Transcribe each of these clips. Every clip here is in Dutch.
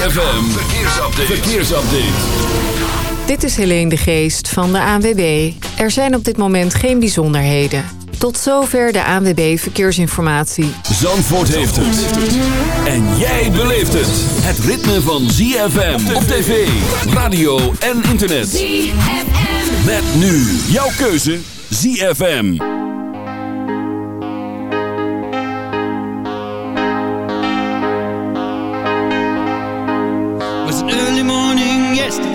ZFM, verkeersupdate. verkeersupdate. Dit is Helene de Geest van de ANWB. Er zijn op dit moment geen bijzonderheden. Tot zover de ANWB Verkeersinformatie. Zandvoort heeft het. En jij beleeft het. Het ritme van ZFM op tv, radio en internet. ZFM. Met nu jouw keuze ZFM.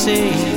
See.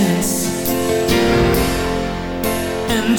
Chance and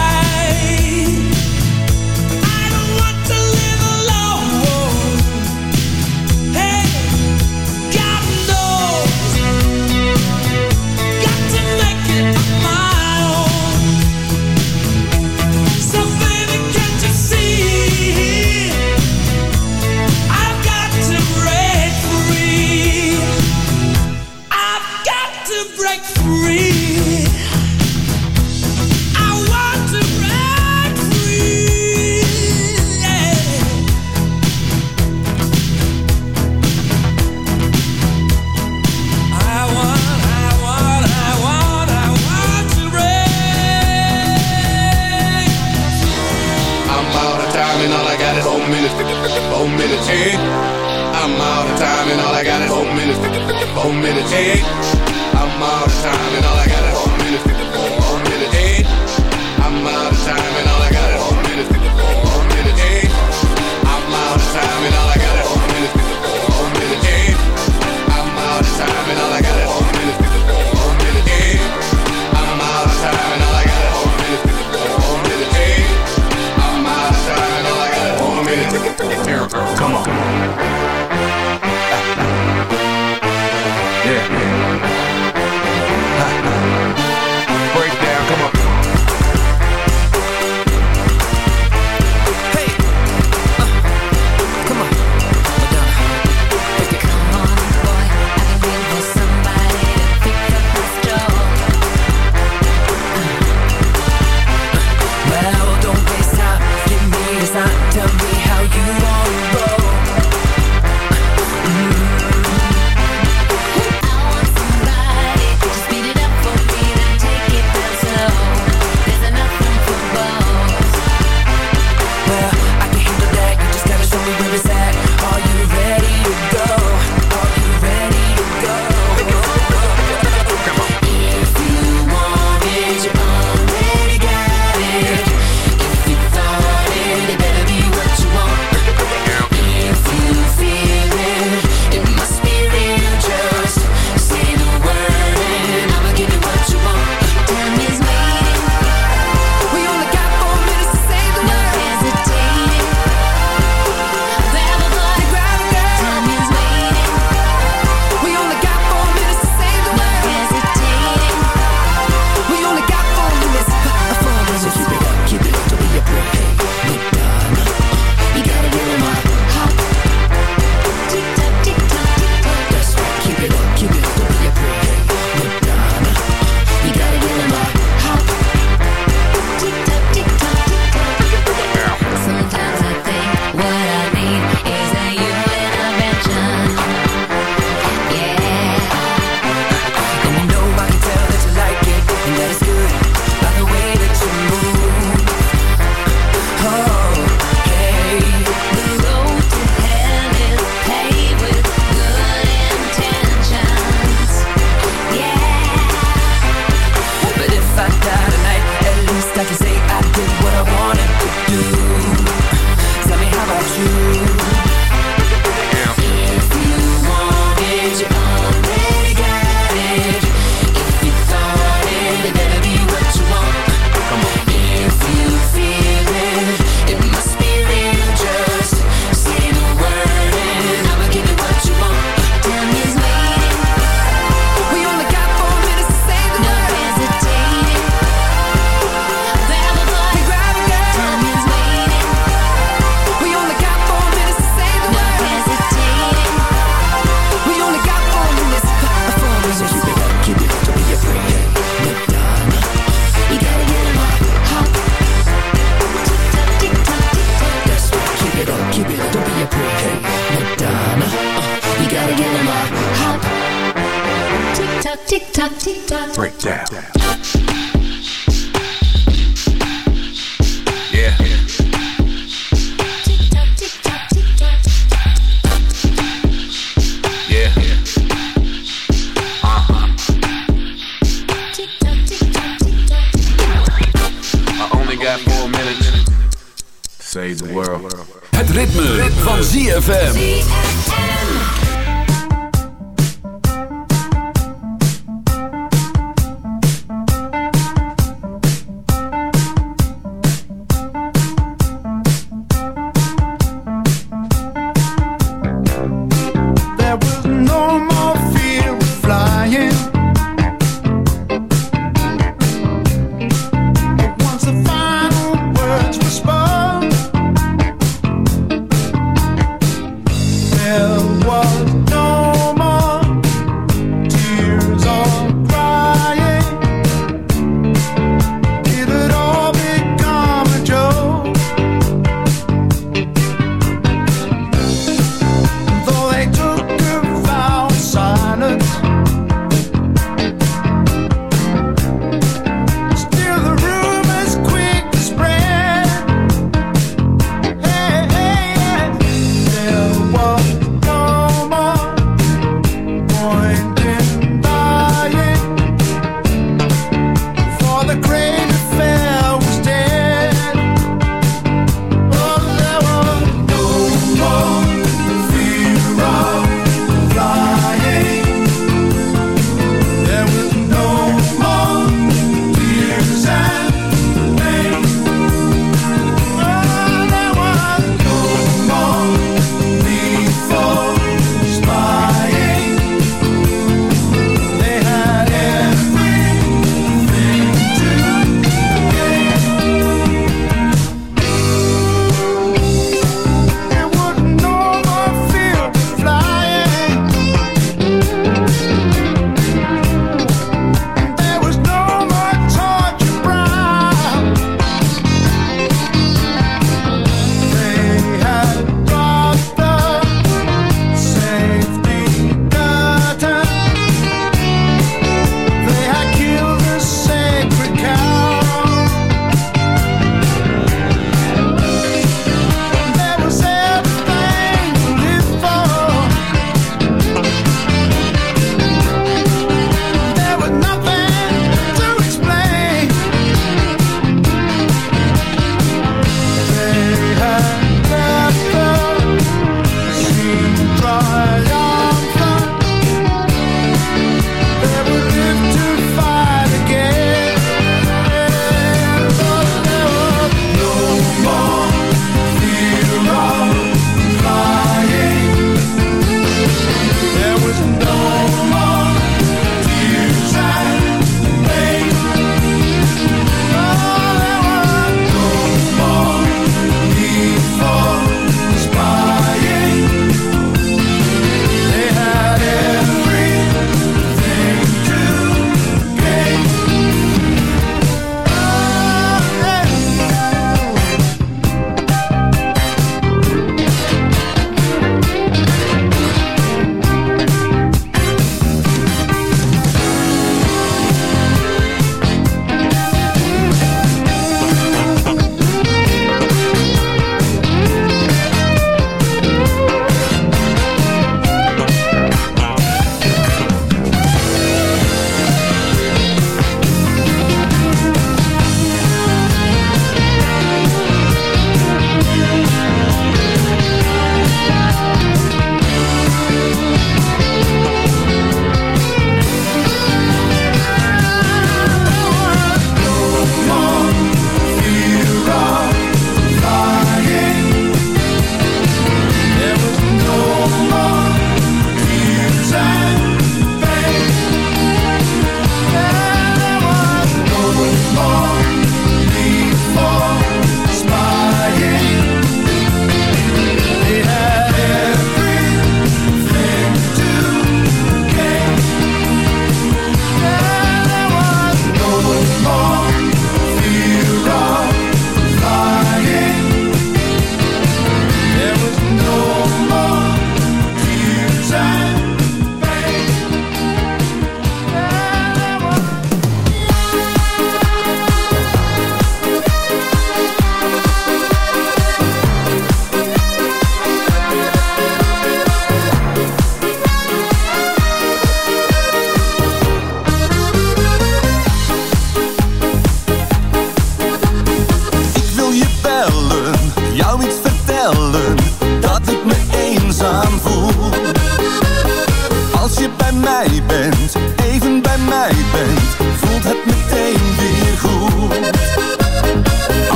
four minute. Hey,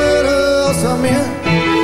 esperança minha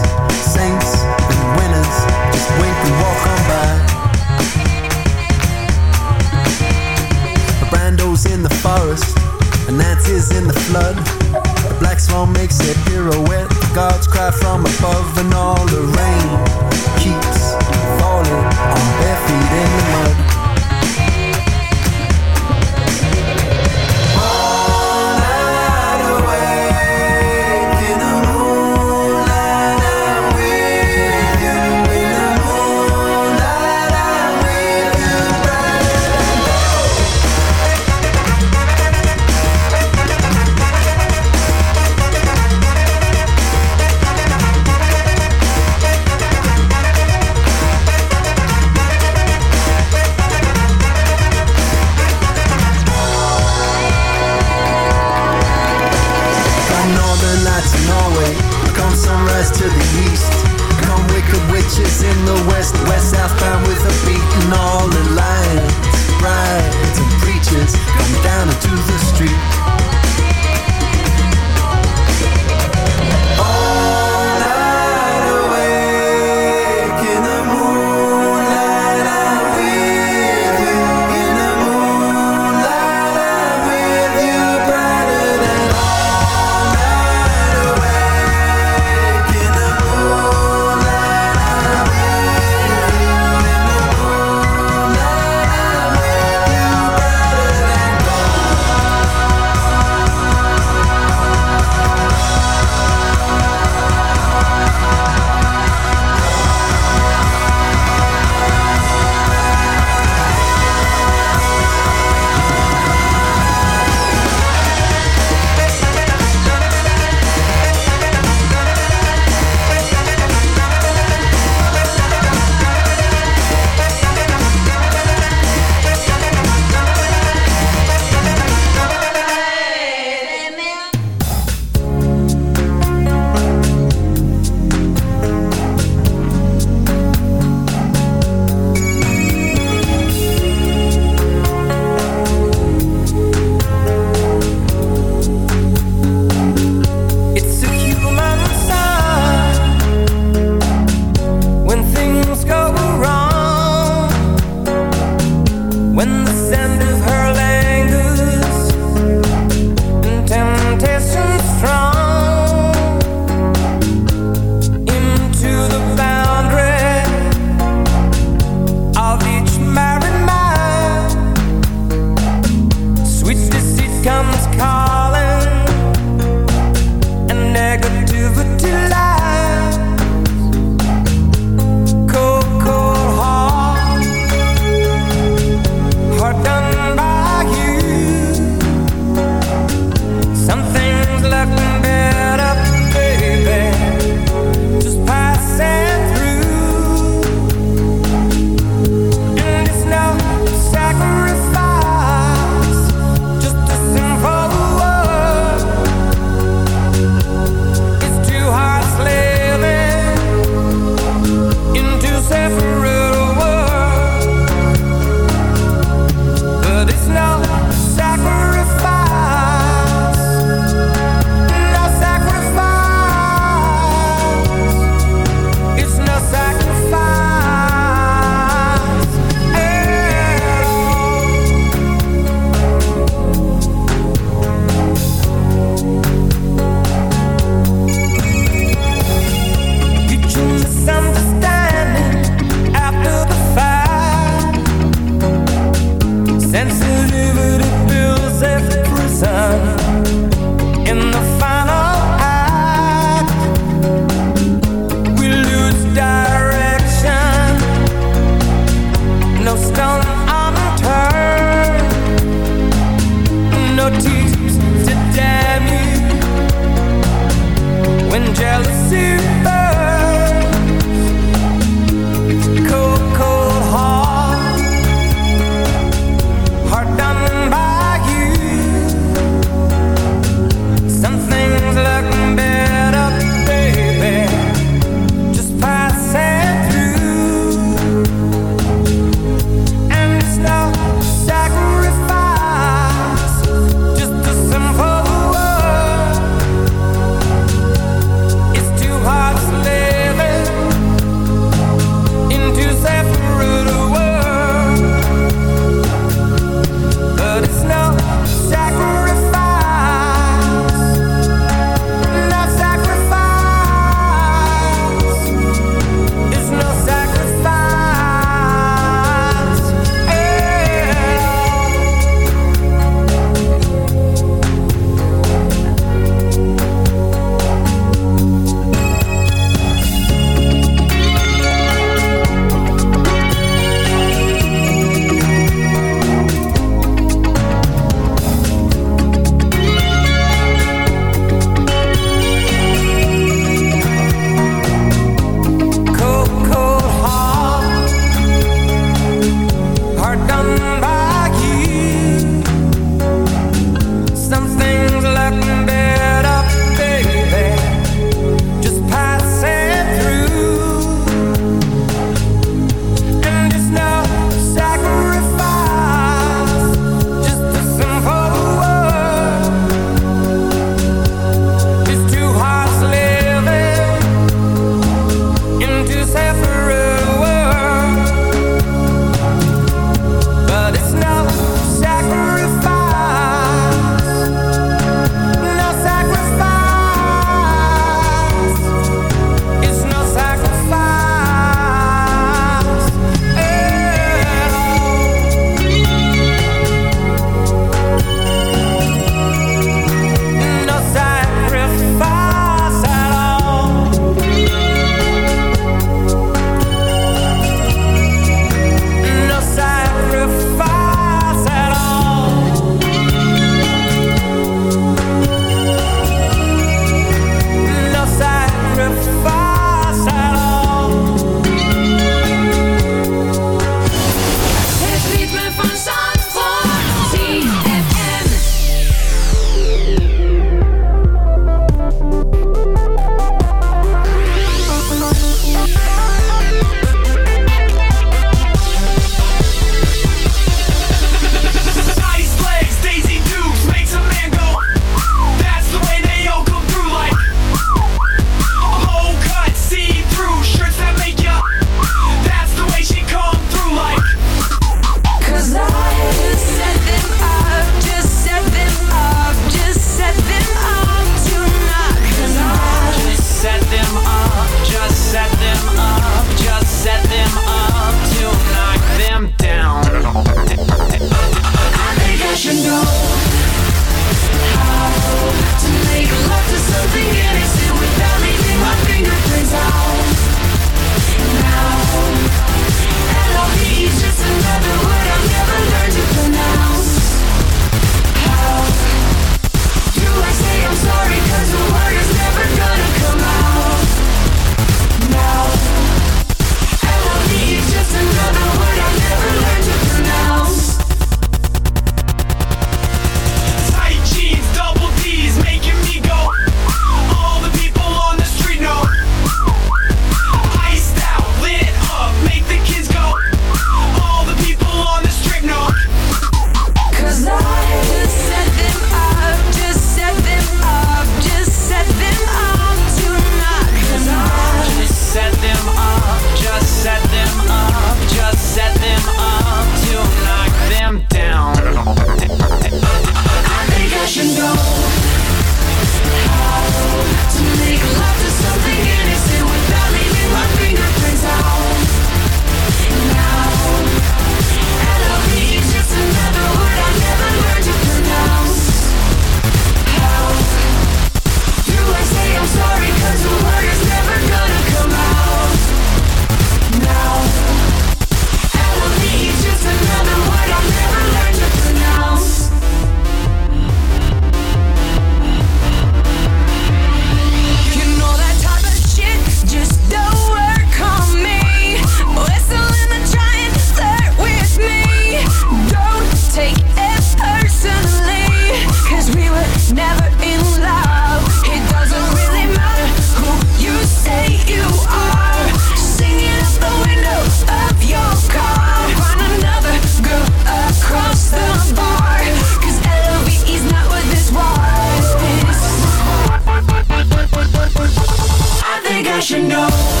you know.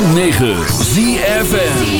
106.9 ZFN